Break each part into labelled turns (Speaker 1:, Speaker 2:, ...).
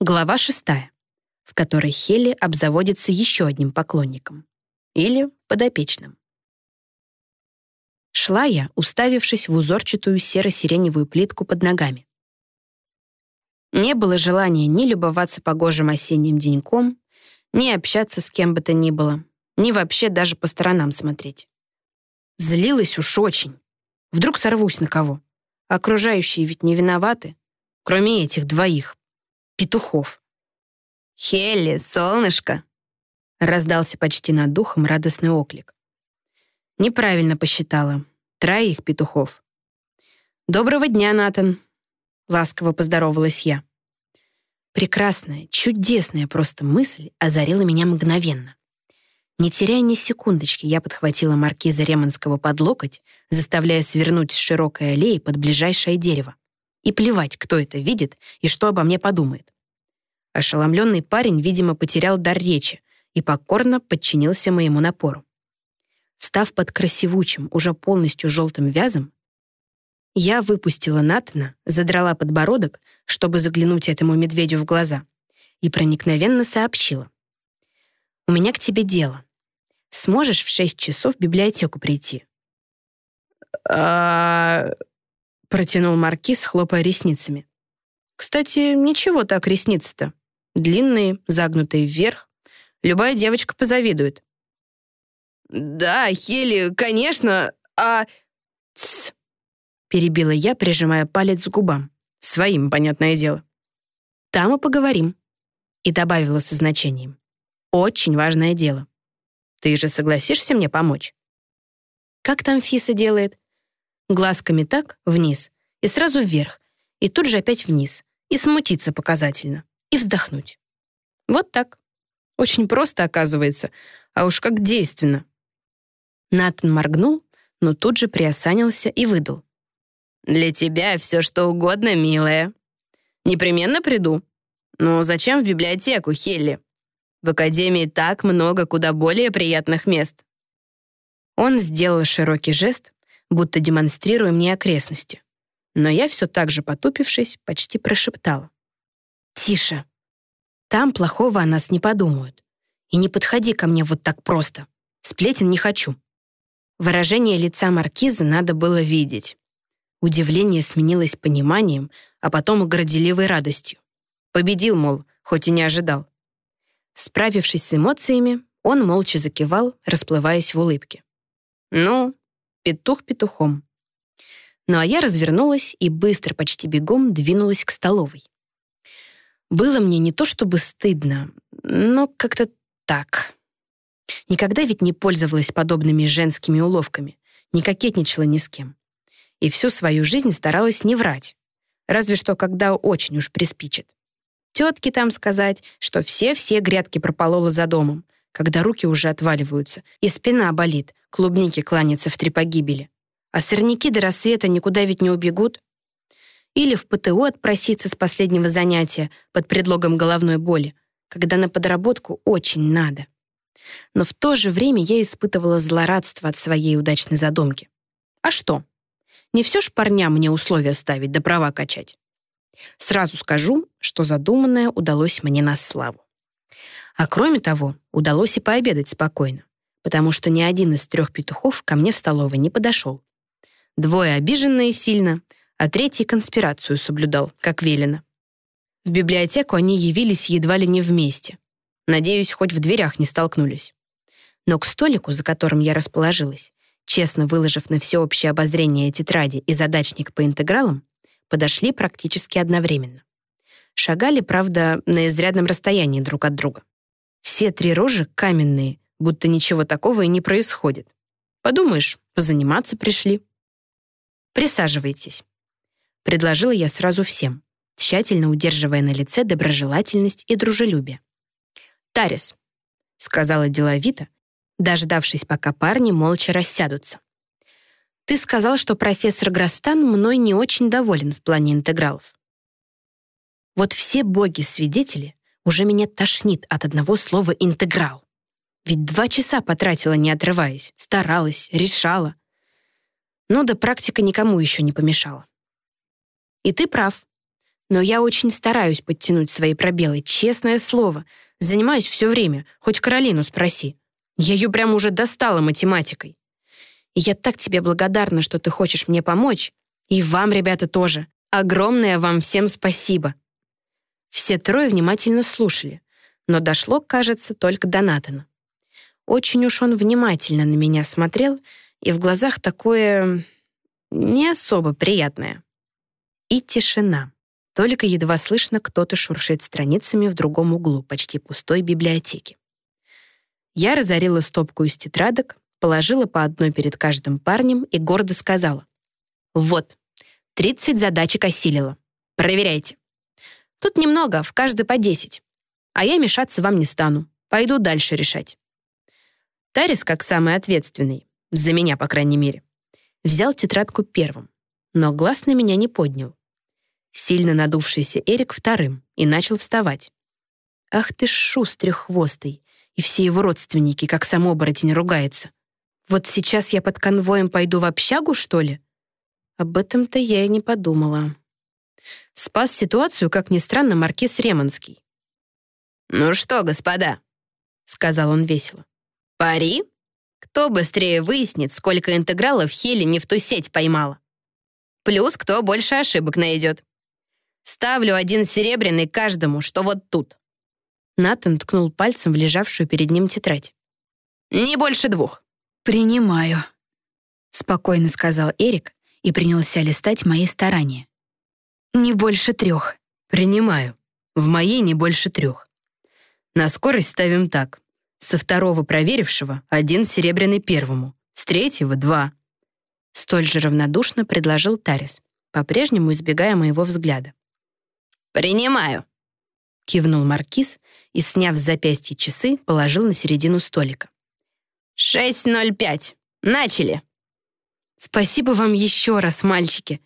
Speaker 1: Глава шестая, в которой Хелли обзаводится еще одним поклонником. Или подопечным. Шла я, уставившись в узорчатую серо-сиреневую плитку под ногами. Не было желания ни любоваться погожим осенним деньком, ни общаться с кем бы то ни было, ни вообще даже по сторонам смотреть. Злилась уж очень. Вдруг сорвусь на кого. Окружающие ведь не виноваты, кроме этих двоих. Петухов. «Хелли, солнышко!» Раздался почти над духом радостный оклик. Неправильно посчитала. Троих петухов. «Доброго дня, Натан!» Ласково поздоровалась я. Прекрасная, чудесная просто мысль озарила меня мгновенно. Не теряя ни секундочки, я подхватила маркиза Ремонского под локоть, заставляя свернуть с широкой аллеи под ближайшее дерево. И плевать, кто это видит и что обо мне подумает. Ошеломленный парень, видимо, потерял дар речи и покорно подчинился моему напору. Встав под красивучим, уже полностью желтым вязом, я выпустила Натана, задрала подбородок, чтобы заглянуть этому медведю в глаза, и проникновенно сообщила. «У меня к тебе дело. Сможешь в шесть часов в библиотеку прийти?»
Speaker 2: «А...» — протянул Маркиз, хлопая ресницами. «Кстати, ничего так ресницы-то. Длинные, загнутые вверх. Любая девочка позавидует.
Speaker 3: «Да, Хели, конечно, а...»
Speaker 1: «Тсс!» — перебила я, прижимая палец к губам. Своим, понятное дело. «Там и поговорим», — и добавила со значением. «Очень важное дело. Ты же согласишься мне помочь?» «Как там Фиса делает?» Глазками так, вниз, и сразу вверх, и тут же опять вниз, и смутиться показательно, и вздохнуть. Вот так. Очень просто, оказывается, а уж как действенно. Натан моргнул, но тут же приосанился и выдал.
Speaker 3: «Для тебя все что угодно, милая. Непременно приду. Но зачем в библиотеку, Хелли? В академии так много куда более приятных мест».
Speaker 1: Он сделал широкий жест, будто демонстрируя мне окрестности. Но я все так же, потупившись, почти прошептала. «Тише. Там плохого о нас не подумают. И не подходи ко мне вот так просто. Сплетен не хочу». Выражение лица маркиза надо было видеть. Удивление сменилось пониманием, а потом горделивой радостью. Победил, мол, хоть и не ожидал. Справившись с эмоциями, он молча закивал, расплываясь в улыбке. «Ну, петух петухом». Ну а я развернулась и быстро, почти бегом, двинулась к столовой. Было мне не то чтобы стыдно, но как-то так. Никогда ведь не пользовалась подобными женскими уловками, не кокетничала ни с кем. И всю свою жизнь старалась не врать. Разве что, когда очень уж приспичит. Тетке там сказать, что все-все грядки прополола за домом, когда руки уже отваливаются, и спина болит, клубники кланяться в три погибели. А сорняки до рассвета никуда ведь не убегут. Или в ПТО отпроситься с последнего занятия под предлогом головной боли, когда на подработку очень надо но в то же время я испытывала злорадство от своей удачной задумки. А что? Не все ж парням мне условия ставить да права качать. Сразу скажу, что задуманное удалось мне на славу. А кроме того, удалось и пообедать спокойно, потому что ни один из трех петухов ко мне в столовой не подошел. Двое обиженные сильно, а третий конспирацию соблюдал, как велено. В библиотеку они явились едва ли не вместе, Надеюсь, хоть в дверях не столкнулись. Но к столику, за которым я расположилась, честно выложив на всеобщее обозрение тетради и задачник по интегралам, подошли практически одновременно. Шагали, правда, на изрядном расстоянии друг от друга. Все три рожи каменные, будто ничего такого и не происходит. Подумаешь, позаниматься пришли. «Присаживайтесь», — предложила я сразу всем, тщательно удерживая на лице доброжелательность и дружелюбие. «Тарис», — сказала деловито, дождавшись, пока парни молча рассядутся. «Ты сказал, что профессор Грастан мной не очень доволен в плане интегралов. Вот все боги-свидетели уже меня тошнит от одного слова «интеграл». Ведь два часа потратила, не отрываясь, старалась, решала. Но да практика никому еще не помешала. И ты прав. Но я очень стараюсь подтянуть свои пробелы, честное слово. Занимаюсь все время, хоть Каролину спроси. Я ее прямо уже достала математикой. И я так тебе благодарна, что ты хочешь мне помочь. И вам, ребята, тоже. Огромное вам всем спасибо. Все трое внимательно слушали, но дошло, кажется, только до Натана. Очень уж он внимательно на меня смотрел, и в глазах такое не особо приятное. И тишина. Только едва слышно кто-то шуршит страницами в другом углу почти пустой библиотеки. Я разорила стопку из тетрадок, положила по одной перед каждым парнем и гордо сказала. «Вот, 30 задачек осилила. Проверяйте. Тут немного, в каждой по 10. А я мешаться вам не стану. Пойду дальше решать». Тарис, как самый ответственный, за меня, по крайней мере, взял тетрадку первым, но глаз на меня не поднял. Сильно надувшийся Эрик вторым и начал вставать. Ах ты шустрый хвостый, и все его родственники, как сам оборотень, ругается. Вот сейчас я под конвоем пойду в общагу, что ли? Об этом-то я и не подумала. Спас ситуацию, как ни странно, маркиз Ремонский.
Speaker 3: «Ну что, господа», — сказал он весело, — «пари? Кто быстрее выяснит, сколько интегралов Хели не в ту сеть поймала? Плюс кто больше ошибок найдет. Ставлю один серебряный каждому, что вот тут».
Speaker 1: Натан ткнул пальцем в лежавшую перед ним тетрадь.
Speaker 3: «Не больше двух».
Speaker 2: «Принимаю», — спокойно сказал Эрик и принялся листать мои старания. «Не больше трех».
Speaker 1: «Принимаю. В моей не больше трех. На скорость ставим так. Со второго проверившего один серебряный первому, с третьего — два». Столь же равнодушно предложил Тарис, по-прежнему избегая моего взгляда.
Speaker 3: «Принимаю», —
Speaker 1: кивнул Маркиз и, сняв с запястья часы, положил на середину столика.
Speaker 3: «Шесть ноль пять. Начали!»
Speaker 1: «Спасибо вам еще раз, мальчики», —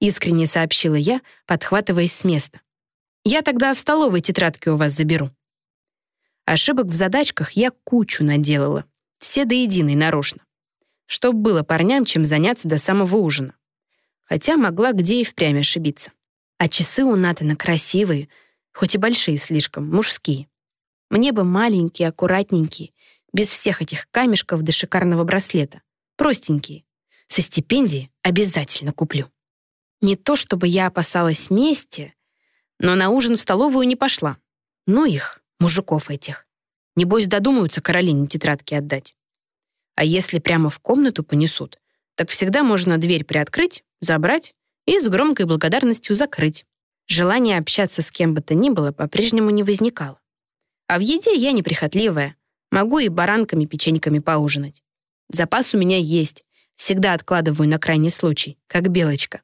Speaker 1: искренне сообщила я, подхватываясь с места. «Я тогда в столовой тетрадки у вас заберу». Ошибок в задачках я кучу наделала, все до единой нарочно, чтоб было парням чем заняться до самого ужина. Хотя могла где и впрямь ошибиться. А часы у Натана красивые, хоть и большие слишком, мужские. Мне бы маленькие, аккуратненькие, без всех этих камешков до шикарного браслета. Простенькие. Со стипендии обязательно куплю. Не то чтобы я опасалась мести, но на ужин в столовую не пошла. Ну их, мужиков этих. Небось, додумаются Каролине тетрадки отдать. А если прямо в комнату понесут, так всегда можно дверь приоткрыть, забрать и с громкой благодарностью закрыть. Желание общаться с кем бы то ни было по-прежнему не возникало. А в еде я неприхотливая. Могу и баранками, печеньками поужинать. Запас у меня есть. Всегда откладываю на крайний случай, как белочка.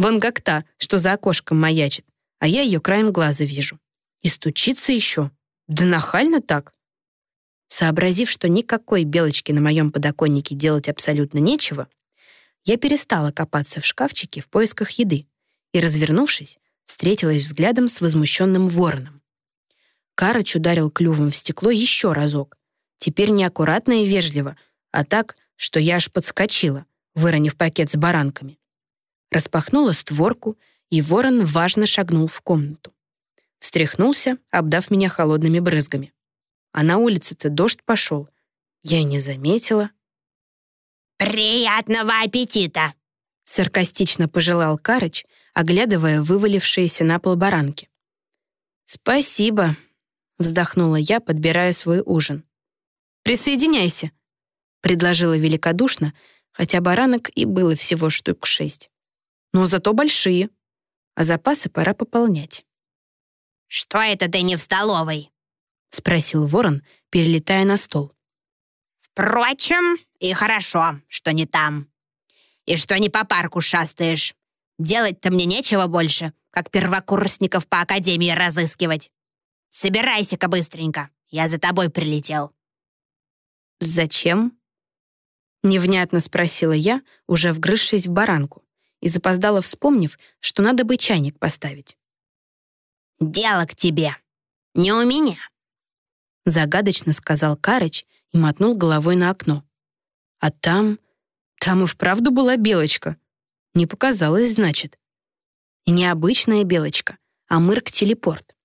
Speaker 1: Вон как та, что за окошком маячит, а я ее краем глаза вижу. И стучится еще. Да нахально так. Сообразив, что никакой белочки на моем подоконнике делать абсолютно нечего, я перестала копаться в шкафчике в поисках еды и, развернувшись, встретилась взглядом с возмущенным вороном. Карыч ударил клювом в стекло еще разок. Теперь не аккуратно и вежливо, а так, что я аж подскочила, выронив пакет с баранками. Распахнула створку, и ворон важно шагнул в комнату. Встряхнулся, обдав меня холодными брызгами. А на улице-то дождь пошел. Я и не заметила.
Speaker 3: «Приятного аппетита!»
Speaker 1: Саркастично пожелал Карыч, оглядывая вывалившиеся на пол баранки. «Спасибо», — вздохнула я, подбирая свой ужин. «Присоединяйся», — предложила великодушно, хотя баранок и было всего штук шесть. «Но зато большие, а запасы пора пополнять».
Speaker 3: «Что это ты не в столовой?»
Speaker 1: — спросил ворон, перелетая на стол.
Speaker 3: Впрочем, и хорошо, что не там. И что не по парку шастаешь. Делать-то мне нечего больше, как первокурсников по академии разыскивать. Собирайся-ка быстренько, я за тобой прилетел».
Speaker 1: «Зачем?» Невнятно спросила я, уже вгрызшись в баранку, и запоздала, вспомнив, что надо бы чайник поставить.
Speaker 3: «Дело к тебе. Не у меня», — загадочно сказал Карыч и мотнул головой на окно.
Speaker 1: А там... Там и вправду была белочка. Не показалось, значит. И не обычная белочка, а мырк-телепорт.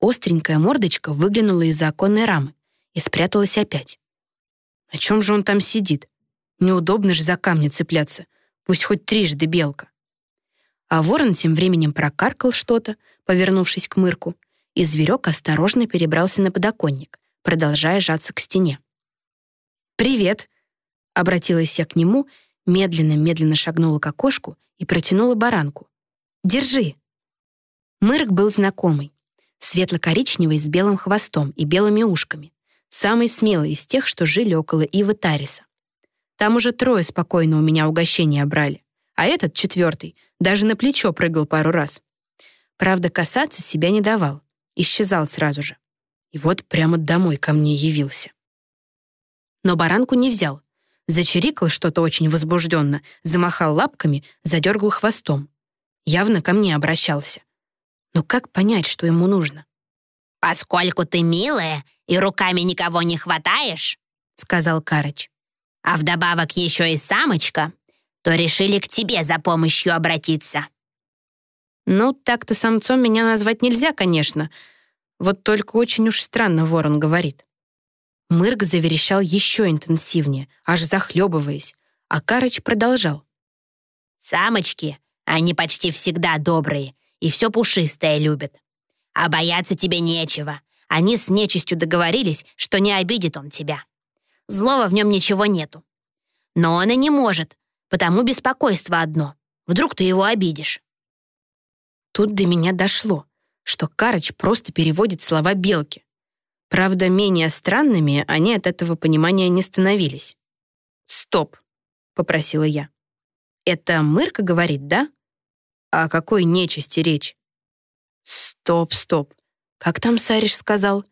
Speaker 1: Остренькая мордочка выглянула из-за оконной рамы и спряталась опять. О чем же он там сидит? Неудобно же за камни цепляться, пусть хоть трижды белка. А ворон тем временем прокаркал что-то, повернувшись к мырку, и зверек осторожно перебрался на подоконник, продолжая жаться к стене. «Привет!» — обратилась я к нему, медленно-медленно шагнула к окошку и протянула баранку. «Держи!» Мырк был знакомый, светло-коричневый с белым хвостом и белыми ушками, самый смелый из тех, что жили около Ивы Тариса. Там уже трое спокойно у меня угощения брали, а этот, четвертый, даже на плечо прыгал пару раз. Правда, касаться себя не давал, исчезал сразу же. И вот прямо домой ко мне явился. Но баранку не взял. Зачирикал что-то очень возбужденно, замахал лапками, задергал хвостом. Явно ко мне обращался. Но как понять, что ему нужно?
Speaker 3: «Поскольку ты милая и руками никого не хватаешь», — сказал Карыч, «а вдобавок еще и самочка, то решили к тебе за помощью обратиться».
Speaker 1: Ну, так-то самцом меня назвать нельзя, конечно. Вот только очень уж странно ворон говорит. Мырк заверещал еще интенсивнее, аж захлебываясь, а Карыч продолжал.
Speaker 3: «Самочки, они почти всегда добрые и все пушистое любят. А бояться тебе нечего. Они с нечистью договорились, что не обидит он тебя. Злого в нем ничего нету. Но он и не может, потому беспокойство одно. Вдруг ты его обидишь.
Speaker 1: Тут до меня дошло, что Карыч просто переводит слова белки. Правда, менее странными они от этого понимания не становились. «Стоп», — попросила я. «Это Мырка говорит, да? О какой нечисти речь?» «Стоп, стоп. Как там Сариш сказал?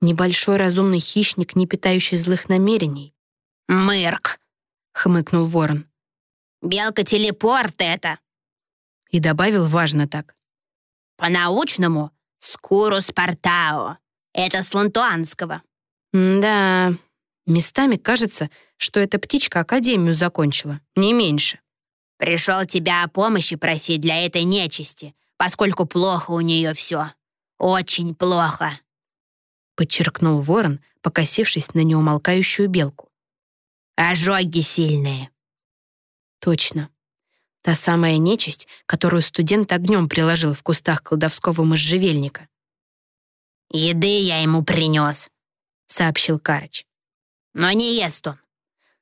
Speaker 1: Небольшой разумный хищник, не питающий злых намерений».
Speaker 3: «Мырк», — хмыкнул ворон. «Белка-телепорт это!»
Speaker 1: И добавил важно так.
Speaker 3: По-научному — скурус портао. Это с лантуанского.
Speaker 1: Да, местами кажется, что эта птичка академию закончила, не меньше.
Speaker 3: Пришел тебя о помощи просить для этой нечисти, поскольку плохо у нее все. Очень плохо.
Speaker 1: Подчеркнул ворон, покосившись на неумолкающую белку.
Speaker 3: Ожоги сильные.
Speaker 1: Точно. Та самая нечисть, которую студент огнем приложил в кустах кладовского можжевельника.
Speaker 3: «Еды я ему принес», —
Speaker 1: сообщил Карыч.
Speaker 3: «Но не ест он.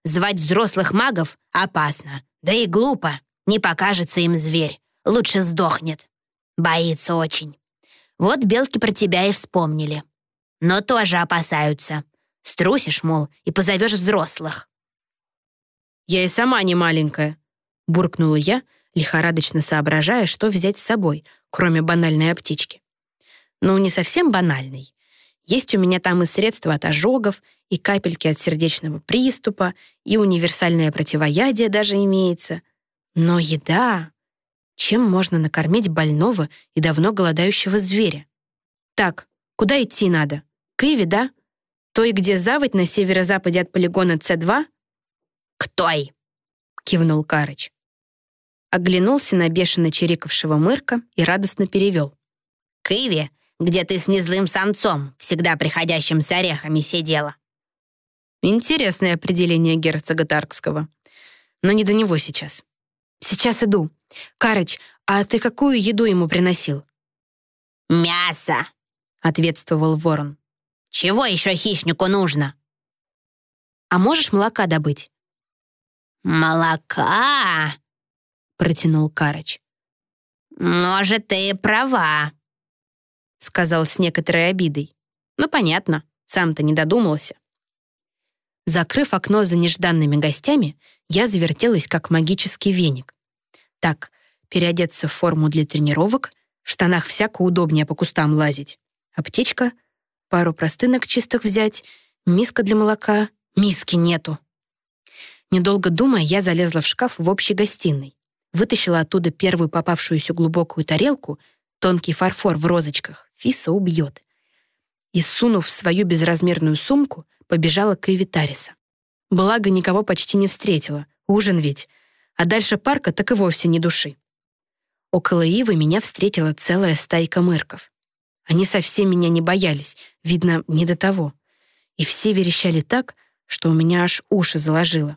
Speaker 3: Звать взрослых магов опасно, да и глупо. Не покажется им зверь, лучше сдохнет. Боится очень. Вот белки про тебя и вспомнили. Но тоже опасаются. Струсишь, мол, и позовешь взрослых».
Speaker 1: «Я и сама не маленькая», буркнула я, лихорадочно соображая, что взять с собой, кроме банальной аптечки. Ну, не совсем банальной. Есть у меня там и средства от ожогов, и капельки от сердечного приступа, и универсальное противоядие даже имеется. Но еда... Чем можно накормить больного и давно голодающего зверя? Так, куда идти надо? К Иве, да? Той, где заводь на северо-западе от полигона С2?
Speaker 3: «К той!»
Speaker 1: — кивнул Карыч оглянулся на бешено чирикавшего мырка и радостно перевел.
Speaker 3: «К Иве, где ты с незлым самцом, всегда приходящим с орехами, сидела».
Speaker 1: Интересное определение герцога Таркского. Но не до него сейчас. Сейчас иду. Карыч, а ты какую еду ему приносил?
Speaker 3: «Мясо», — ответствовал ворон. «Чего еще хищнику нужно?»
Speaker 1: «А можешь молока добыть?»
Speaker 3: «Молока?» — протянул Карыч. «Может, ты права», — сказал с некоторой обидой.
Speaker 1: «Ну, понятно, сам-то не додумался». Закрыв окно за нежданными гостями, я завертелась, как магический веник. Так, переодеться в форму для тренировок, в штанах всяко удобнее по кустам лазить. Аптечка, пару простынок чистых взять, миска для молока. Миски нету. Недолго думая, я залезла в шкаф в общей гостиной вытащила оттуда первую попавшуюся глубокую тарелку, тонкий фарфор в розочках, Фиса убьет. И, сунув в свою безразмерную сумку, побежала к Иви Тариса. Благо, никого почти не встретила. Ужин ведь. А дальше парка так и вовсе не души. Около ивы меня встретила целая стайка мырков. Они совсем меня не боялись, видно, не до того. И все верещали так, что у меня аж уши заложило.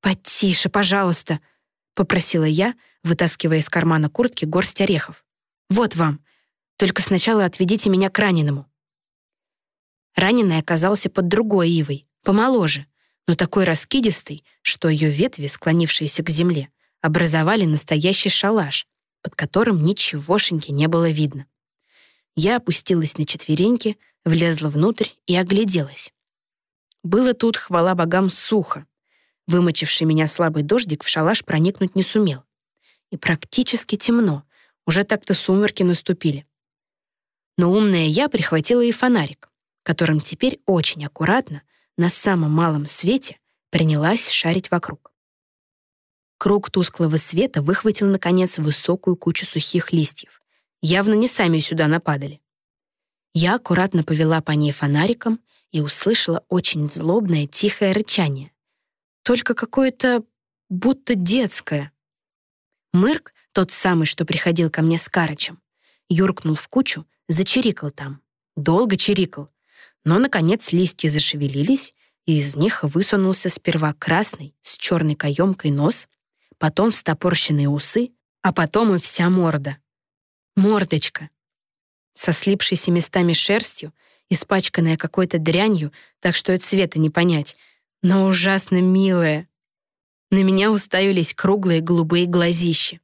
Speaker 1: «Потише, пожалуйста», — попросила я, вытаскивая из кармана куртки горсть орехов. «Вот вам. Только сначала отведите меня к раненому». Раненый оказался под другой ивой, помоложе, но такой раскидистый, что ее ветви, склонившиеся к земле, образовали настоящий шалаш, под которым ничегошеньки не было видно. Я опустилась на четвереньки, влезла внутрь и огляделась. Было тут, хвала богам, сухо. Вымочивший меня слабый дождик в шалаш проникнуть не сумел. И практически темно, уже так-то сумерки наступили. Но умная я прихватила и фонарик, которым теперь очень аккуратно, на самом малом свете, принялась шарить вокруг. Круг тусклого света выхватил, наконец, высокую кучу сухих листьев. Явно не сами сюда нападали. Я аккуратно повела по ней фонариком и услышала очень злобное тихое рычание. Только какое-то будто детское. Мырк, тот самый, что приходил ко мне с Карычем, юркнул в кучу, зачирикал там. Долго чирикал. Но, наконец, листья зашевелились, и из них высунулся сперва красный с черной каемкой нос, потом встопорщенные усы, а потом и вся морда. Мордочка. Со слипшейся местами шерстью, испачканная какой-то дрянью, так что и цвета не понять, но ужасно милая. На меня уставились круглые голубые глазищи.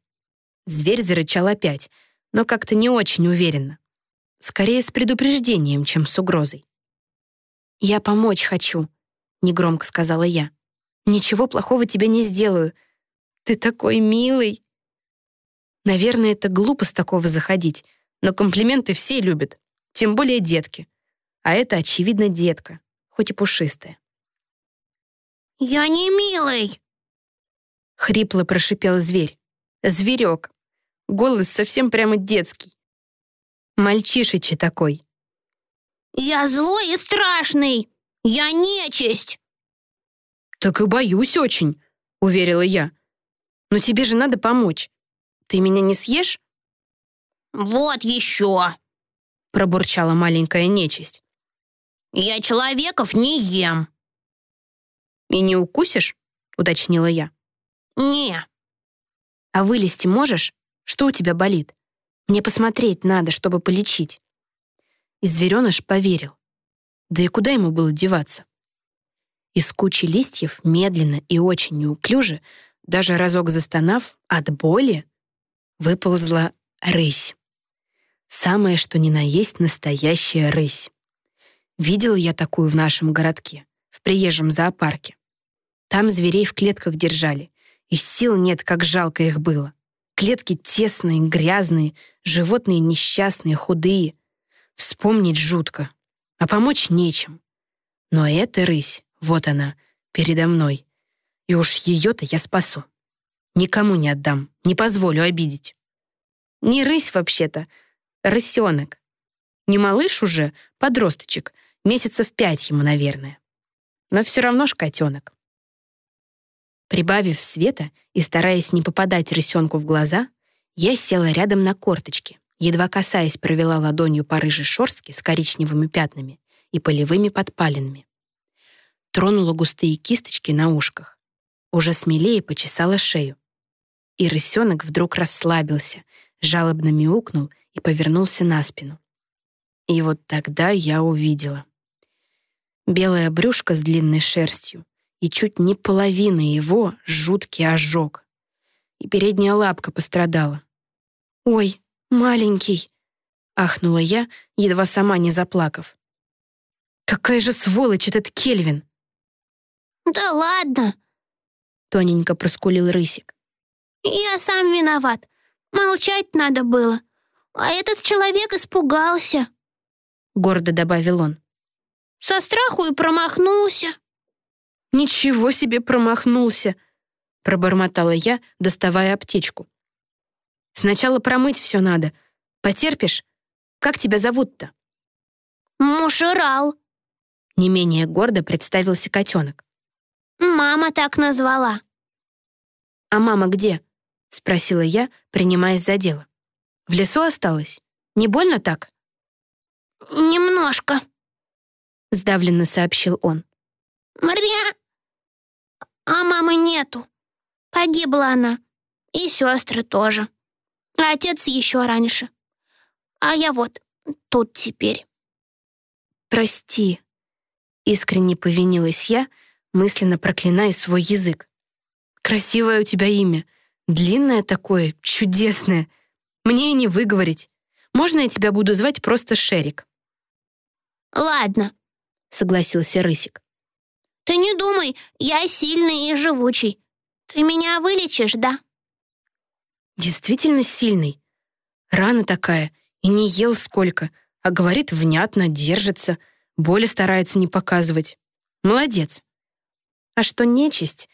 Speaker 1: Зверь зарычал опять, но как-то не очень уверенно. Скорее с предупреждением, чем с угрозой. «Я помочь хочу», — негромко сказала я. «Ничего плохого тебе не сделаю. Ты такой милый!» Наверное, это глупо с такого заходить, но комплименты все любят, тем более детки. А это, очевидно, детка, хоть и пушистая.
Speaker 4: «Я не милый!»
Speaker 1: Хрипло прошипел зверь. Зверек. Голос совсем прямо детский. Мальчишечий такой.
Speaker 4: «Я злой и страшный! Я нечисть!»
Speaker 1: «Так и боюсь очень», — уверила я. Но тебе же надо помочь. Ты меня не съешь?»
Speaker 4: «Вот еще!»
Speaker 1: — пробурчала маленькая нечисть.
Speaker 4: «Я человеков не ем».
Speaker 1: «И не укусишь?» — уточнила я.
Speaker 4: «Не».
Speaker 1: «А вылезти можешь? Что у тебя болит? Мне посмотреть надо, чтобы полечить». И звереныш поверил. Да и куда ему было деваться? Из кучи листьев медленно и очень неуклюже даже разок застонав от боли, выползла рысь. Самое, что ни на есть настоящая рысь. Видел я такую в нашем городке, в приезжем зоопарке. Там зверей в клетках держали, и сил нет, как жалко их было. Клетки тесные, грязные, животные несчастные, худые. Вспомнить жутко, а помочь нечем. Но эта рысь, вот она, передо мной, и уж ее-то я спасу. Никому не отдам, не позволю обидеть. Не рысь вообще-то, рысенок. Не малыш уже, подросточек, месяцев пять ему, наверное. Но все равно ж котенок. Прибавив света и стараясь не попадать рысенку в глаза, я села рядом на корточки, едва касаясь провела ладонью по рыжей шорстке с коричневыми пятнами и полевыми подпалинами. Тронула густые кисточки на ушках уже смелее почесала шею. И рысенок вдруг расслабился, жалобно мяукнул и повернулся на спину. И вот тогда я увидела. Белое брюшко с длинной шерстью, и чуть не половина его жуткий ожог. И передняя лапка пострадала. «Ой, маленький!» — ахнула я, едва сама не заплакав. «Какая же сволочь этот Кельвин!»
Speaker 4: «Да ладно!»
Speaker 1: тоненько проскулил Рысик.
Speaker 4: «Я сам виноват. Молчать надо было. А этот человек испугался», —
Speaker 1: гордо добавил он.
Speaker 4: «Со страху и промахнулся».
Speaker 1: «Ничего себе промахнулся!» — пробормотала я, доставая аптечку. «Сначала промыть все надо. Потерпишь? Как тебя зовут-то?»
Speaker 4: «Мушерал», —
Speaker 1: не менее гордо представился котенок.
Speaker 4: «Мама так назвала».
Speaker 1: «А мама где?» — спросила я, принимаясь за дело. «В лесу осталось? Не больно так?»
Speaker 4: «Немножко», —
Speaker 1: сдавленно сообщил он.
Speaker 4: «Мря... А мамы нету. Погибла она. И сестры тоже. А отец еще раньше. А я вот тут теперь».
Speaker 1: «Прости», — искренне повинилась я, мысленно проклиная свой язык. «Красивое у тебя имя. Длинное такое, чудесное. Мне и не выговорить. Можно я тебя буду звать просто Шерик?»
Speaker 4: «Ладно», — согласился Рысик. «Ты не думай, я сильный и живучий. Ты меня вылечишь, да?»
Speaker 1: «Действительно сильный. Рана такая, и не ел сколько, а говорит внятно, держится, боли старается не показывать. Молодец. А что нечисть?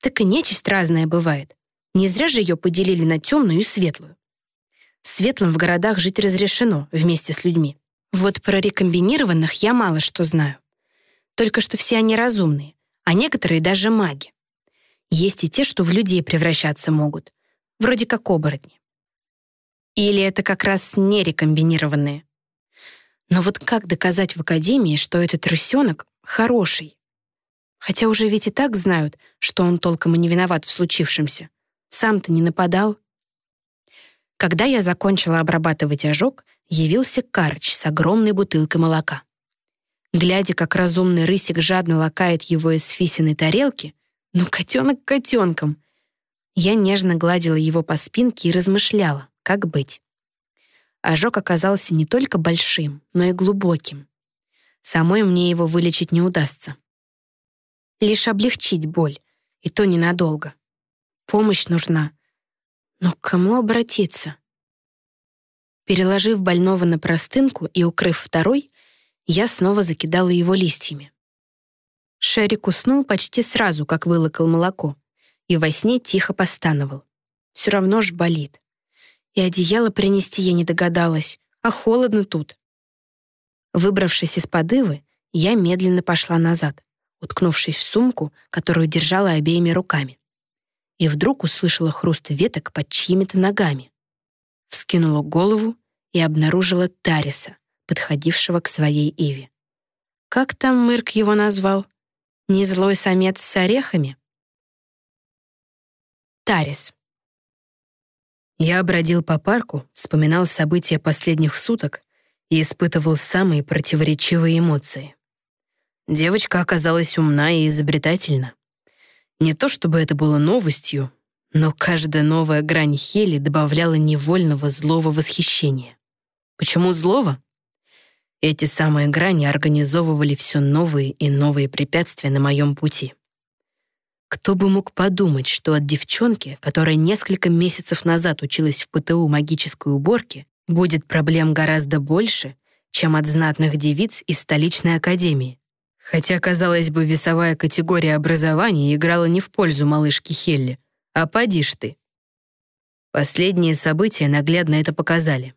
Speaker 1: Так и нечисть разная бывает. Не зря же ее поделили на темную и светлую. Светлым в городах жить разрешено вместе с людьми. Вот про рекомбинированных я мало что знаю. Только что все они разумные, а некоторые даже маги. Есть и те, что в людей превращаться могут, вроде как оборотни. Или это как раз не рекомбинированные. Но вот как доказать в академии, что этот рысенок хороший? Хотя уже ведь и так знают, что он толком и не виноват в случившемся. Сам-то не нападал. Когда я закончила обрабатывать ожог, явился Карыч с огромной бутылкой молока. Глядя, как разумный рысик жадно лакает его из фисиной тарелки, ну, котенок котенком, я нежно гладила его по спинке и размышляла, как быть. Ожог оказался не только большим, но и глубоким. Самой мне его вылечить не удастся. Лишь облегчить боль, и то ненадолго. Помощь нужна. Но к кому обратиться? Переложив больного на простынку и укрыв второй, я снова закидала его листьями. Шерик уснул почти сразу, как вылокал молоко, и во сне тихо постановал. Все равно ж болит. И одеяло принести я не догадалась, а холодно тут. Выбравшись из подывы, я медленно пошла назад, уткнувшись в сумку, которую держала обеими руками. И вдруг услышала хруст веток под чьими-то ногами вскинула голову и обнаружила Тариса, подходившего к своей Иве. Как там Мырк его назвал? Не злой самец с орехами? Тарис. Я бродил по парку, вспоминал события последних суток и испытывал самые противоречивые эмоции. Девочка оказалась умна и изобретательна. Не то чтобы это было новостью, но каждая новая грань Хели добавляла невольного злого восхищения. Почему злого? Эти самые грани организовывали все новые и новые препятствия на моем пути. Кто бы мог подумать, что от девчонки, которая несколько месяцев назад училась в ПТУ магической уборки, будет проблем гораздо больше, чем от знатных девиц из столичной академии. Хотя, казалось бы, весовая категория образования играла не в пользу малышки Хелли, а поди ж ты. Последние события наглядно это показали,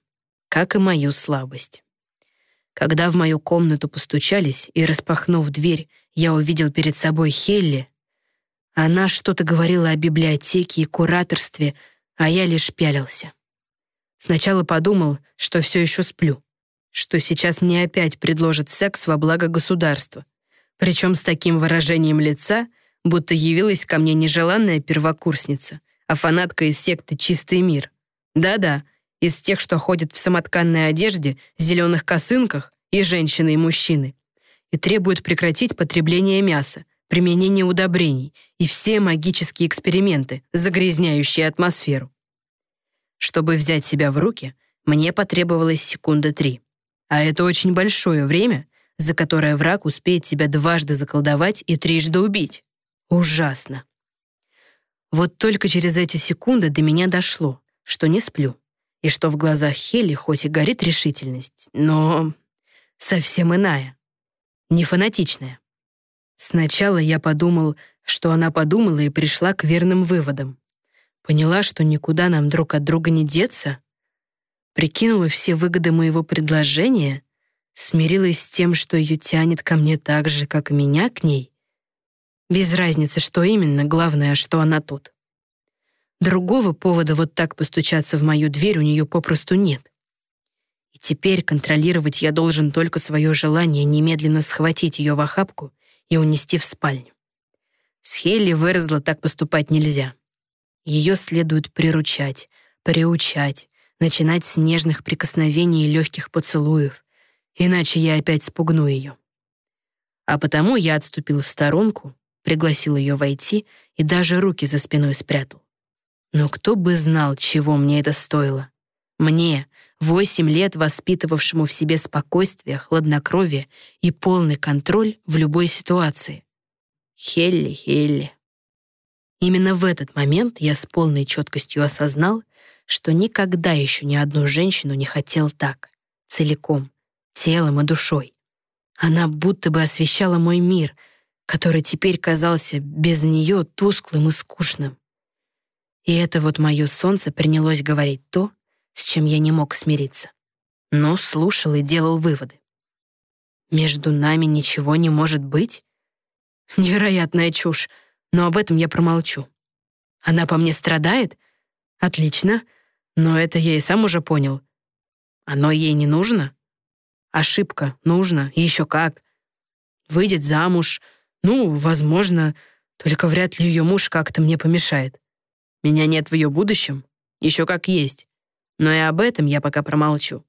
Speaker 1: как и мою слабость. Когда в мою комнату постучались и, распахнув дверь, я увидел перед собой Хелли, она что-то говорила о библиотеке и кураторстве, а я лишь пялился. Сначала подумал, что все еще сплю, что сейчас мне опять предложат секс во благо государства, причем с таким выражением лица, будто явилась ко мне нежеланная первокурсница, а фанатка из секты «Чистый мир». Да-да, из тех, что ходят в самотканной одежде, зеленых косынках и женщины, и мужчины. И требуют прекратить потребление мяса, применение удобрений и все магические эксперименты, загрязняющие атмосферу. Чтобы взять себя в руки, мне потребовалось секунда три. А это очень большое время, за которое враг успеет тебя дважды заколдовать и трижды убить. Ужасно. Вот только через эти секунды до меня дошло, что не сплю, и что в глазах Хелли хоть и горит решительность, но совсем иная, не фанатичная. Сначала я подумал, что она подумала и пришла к верным выводам. Поняла, что никуда нам друг от друга не деться, прикинула все выгоды моего предложения, смирилась с тем, что ее тянет ко мне так же, как и меня к ней, без разницы, что именно, главное, что она тут. Другого повода вот так постучаться в мою дверь у нее попросту нет. И теперь контролировать я должен только свое желание немедленно схватить ее в охапку и унести в спальню. С Хелли выросла так поступать нельзя. Ее следует приручать, приучать, начинать с нежных прикосновений и легких поцелуев, иначе я опять спугну ее. А потому я отступил в сторонку, пригласил ее войти и даже руки за спиной спрятал. Но кто бы знал, чего мне это стоило. Мне, восемь лет воспитывавшему в себе спокойствие, хладнокровие и полный контроль в любой ситуации. Хелли, Хелли. Именно в этот момент я с полной четкостью осознал, что никогда еще ни одну женщину не хотел так, целиком, телом и душой. Она будто бы освещала мой мир, который теперь казался без нее тусклым и скучным. И это вот мое солнце принялось говорить то, с чем я не мог смириться. Но слушал и делал выводы. Между нами ничего не может быть? Невероятная чушь, но об этом я промолчу. Она по мне страдает? Отлично, но это я и сам уже понял. Оно ей не нужно? Ошибка, нужно, еще как. Выйдет замуж, ну, возможно, только вряд ли ее муж как-то мне помешает. Меня нет в ее будущем, еще как есть. Но и об этом я пока промолчу.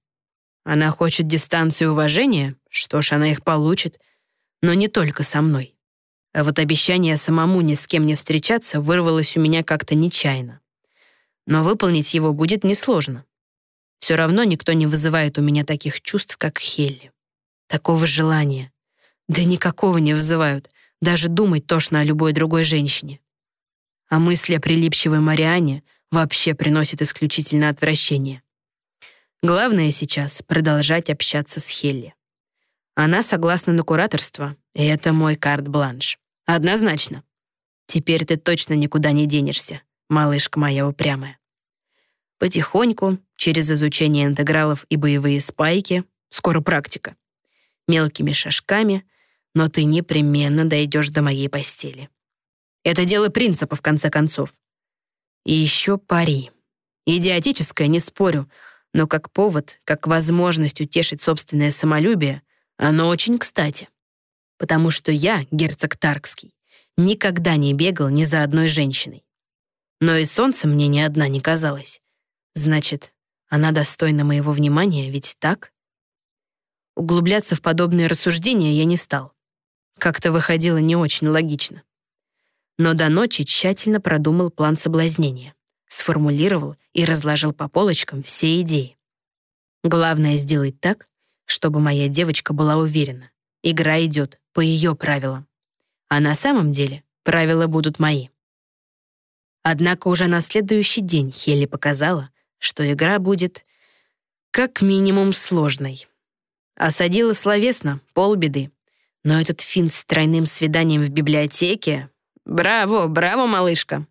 Speaker 1: Она хочет дистанции уважения, что ж, она их получит, но не только со мной. А вот обещание самому ни с кем не встречаться вырвалось у меня как-то нечаянно. Но выполнить его будет несложно. Все равно никто не вызывает у меня таких чувств, как Хелли. Такого желания. Да никакого не вызывают. Даже думать тошно о любой другой женщине. А мысли о прилипчивой Мариане вообще приносят исключительно отвращение. Главное сейчас — продолжать общаться с Хелли. Она согласна на кураторство, и это мой карт-бланш. Однозначно. Теперь ты точно никуда не денешься, малышка моя упрямая. Потихоньку, через изучение интегралов и боевые спайки, скоро практика. Мелкими шажками, но ты непременно дойдешь до моей постели. Это дело принципа, в конце концов. И еще пари. Идиотическое, не спорю, но как повод, как возможность утешить собственное самолюбие, оно очень кстати. Потому что я, герцог Таркский, никогда не бегал ни за одной женщиной. Но и солнце мне ни одна не казалось. Значит, она достойна моего внимания, ведь так? Углубляться в подобные рассуждения я не стал. Как-то выходило не очень логично. Но до ночи тщательно продумал план соблазнения, сформулировал и разложил по полочкам все идеи. Главное сделать так, чтобы моя девочка была уверена. Игра идет по ее правилам. А на самом деле правила будут мои. Однако уже на следующий день Хелли показала, что игра будет как минимум сложной. Осадила словесно, полбеды. Но этот финт с тройным свиданием в библиотеке... Браво, браво, малышка!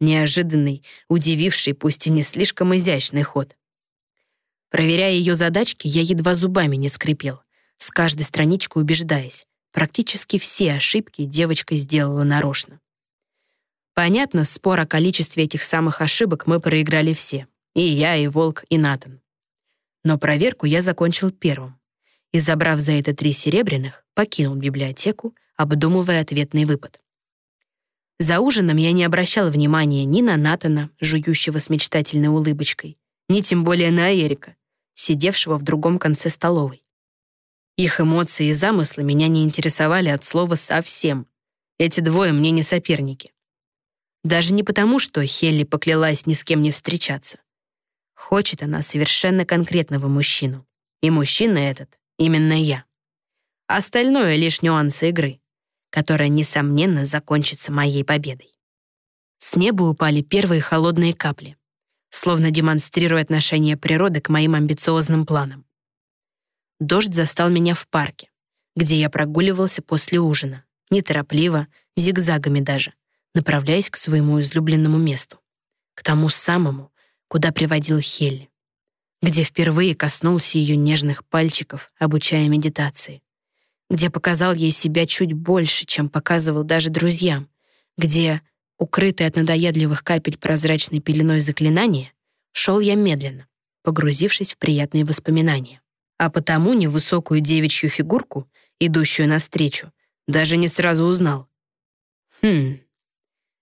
Speaker 1: Неожиданный, удививший, пусть и не слишком изящный ход. Проверяя ее задачки, я едва зубами не скрипел, с каждой страничкой убеждаясь, практически все ошибки девочка сделала нарочно. Понятно, спор о количестве этих самых ошибок мы проиграли все. И я, и Волк, и Натан. Но проверку я закончил первым. И, забрав за это три серебряных, покинул библиотеку, обдумывая ответный выпад. За ужином я не обращал внимания ни на Натана, жующего с мечтательной улыбочкой, ни тем более на Эрика, сидевшего в другом конце столовой. Их эмоции и замыслы меня не интересовали от слова совсем. Эти двое мне не соперники. Даже не потому, что Хелли поклялась ни с кем не встречаться. Хочет она совершенно конкретного мужчину. И мужчина этот именно я. Остальное — лишь нюансы игры, которая, несомненно, закончится моей победой. С неба упали первые холодные капли, словно демонстрируя отношение природы к моим амбициозным планам. Дождь застал меня в парке, где я прогуливался после ужина, неторопливо, зигзагами даже, направляясь к своему излюбленному месту, к тому самому, куда приводил Хелли, где впервые коснулся ее нежных пальчиков, обучая медитации, где показал ей себя чуть больше, чем показывал даже друзьям, где Укрытый от надоедливых капель прозрачной пеленой заклинания, шел я медленно, погрузившись в приятные воспоминания. А потому невысокую девичью фигурку, идущую навстречу, даже не сразу узнал. Хм,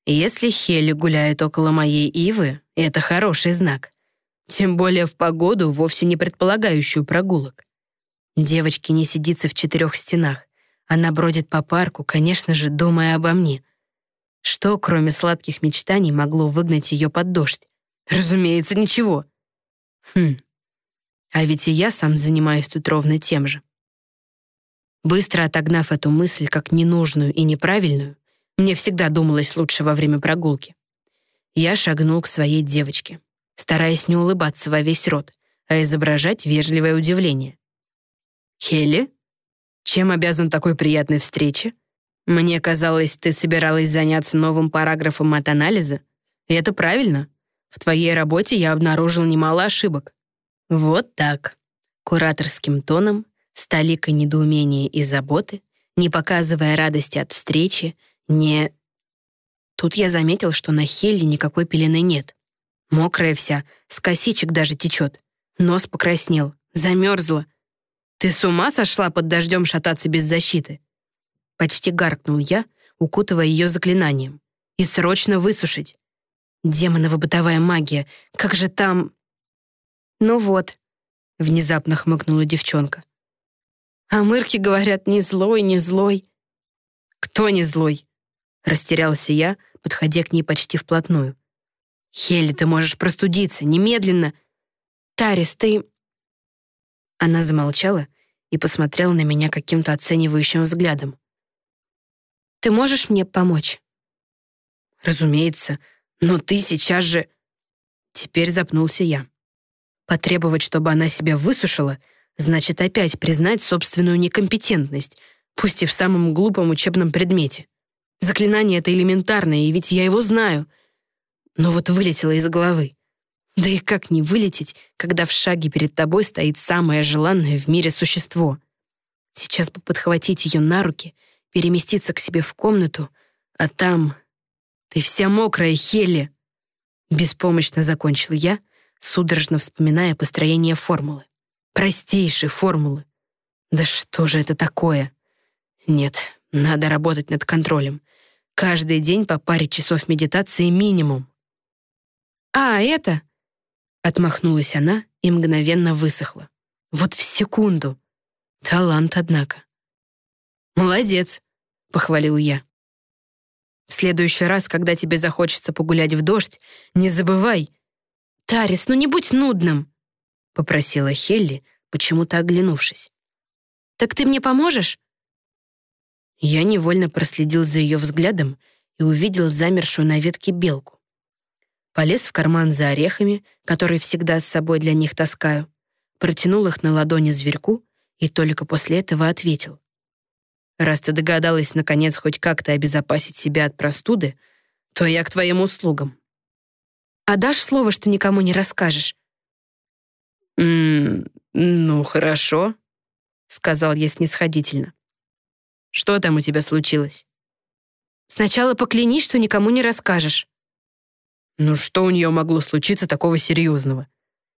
Speaker 1: если Хелли гуляет около моей ивы, это хороший знак. Тем более в погоду, вовсе не предполагающую прогулок. Девочке не сидится в четырех стенах. Она бродит по парку, конечно же, думая обо мне. Что, кроме сладких мечтаний, могло выгнать ее под дождь? Разумеется, ничего. Хм, а ведь и я сам занимаюсь тут ровно тем же. Быстро отогнав эту мысль как ненужную и неправильную, мне всегда думалось лучше во время прогулки. Я шагнул к своей девочке, стараясь не улыбаться во весь рот, а изображать вежливое удивление. «Хелли, чем обязан такой приятной встрече? Мне казалось, ты собиралась заняться новым параграфом мат-анализа. И это правильно. В твоей работе я обнаружил немало ошибок». Вот так, кураторским тоном, с толикой недоумения и заботы, не показывая радости от встречи, не... Тут я заметил, что на Хелли никакой пелены нет. Мокрая вся, с косичек даже течет. Нос покраснел, замерзла. «Ты с ума сошла под дождем шататься без защиты?» Почти гаркнул я, укутывая ее заклинанием. «И срочно высушить!» Демонова бытовая магия, как же там... «Ну вот», — внезапно хмыкнула девчонка. «А мырки говорят, не злой, не злой». «Кто не злой?» Растерялся я, подходя к ней почти вплотную. «Хелли, ты можешь простудиться, немедленно!» «Тарис, ты...» Она замолчала и посмотрела на меня каким-то оценивающим взглядом. «Ты можешь мне помочь?» «Разумеется, но ты сейчас же...» Теперь запнулся я. Потребовать, чтобы она себя высушила, значит опять признать собственную некомпетентность, пусть и в самом глупом учебном предмете. Заклинание это элементарное, и ведь я его знаю. Но вот вылетело из головы. Да и как не вылететь, когда в шаге перед тобой стоит самое желанное в мире существо? Сейчас бы подхватить ее на руки, переместиться к себе в комнату, а там... Ты вся мокрая, Хелли! Беспомощно закончил я, судорожно вспоминая построение формулы. Простейшей формулы. Да что же это такое? Нет, надо работать над контролем. Каждый день по паре часов медитации минимум. «А, это...» Отмахнулась она и мгновенно высохла. Вот в секунду. Талант, однако. «Молодец», — похвалил я. «В следующий раз, когда тебе захочется погулять в дождь, не забывай...» «Тарис, ну не будь нудным», — попросила Хелли, почему-то оглянувшись. «Так ты мне поможешь?» Я невольно проследил за ее взглядом и увидел замершую на ветке белку. Полез в карман за орехами, которые всегда с собой для них таскаю, протянул их на ладони зверьку и только после этого ответил. «Раз ты догадалась, наконец, хоть как-то обезопасить себя от простуды, то я к твоим услугам». «А дашь слово, что никому не расскажешь?» «М ну, хорошо», — сказал я снисходительно. Что там у тебя случилось?» «Сначала поклянись, что никому не расскажешь». «Ну что у нее могло случиться такого серьезного?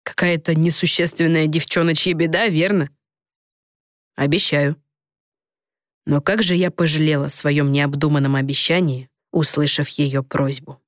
Speaker 1: Какая-то несущественная девчоночья беда, верно?» «Обещаю». Но как же я пожалела о своем необдуманном обещании, услышав ее просьбу.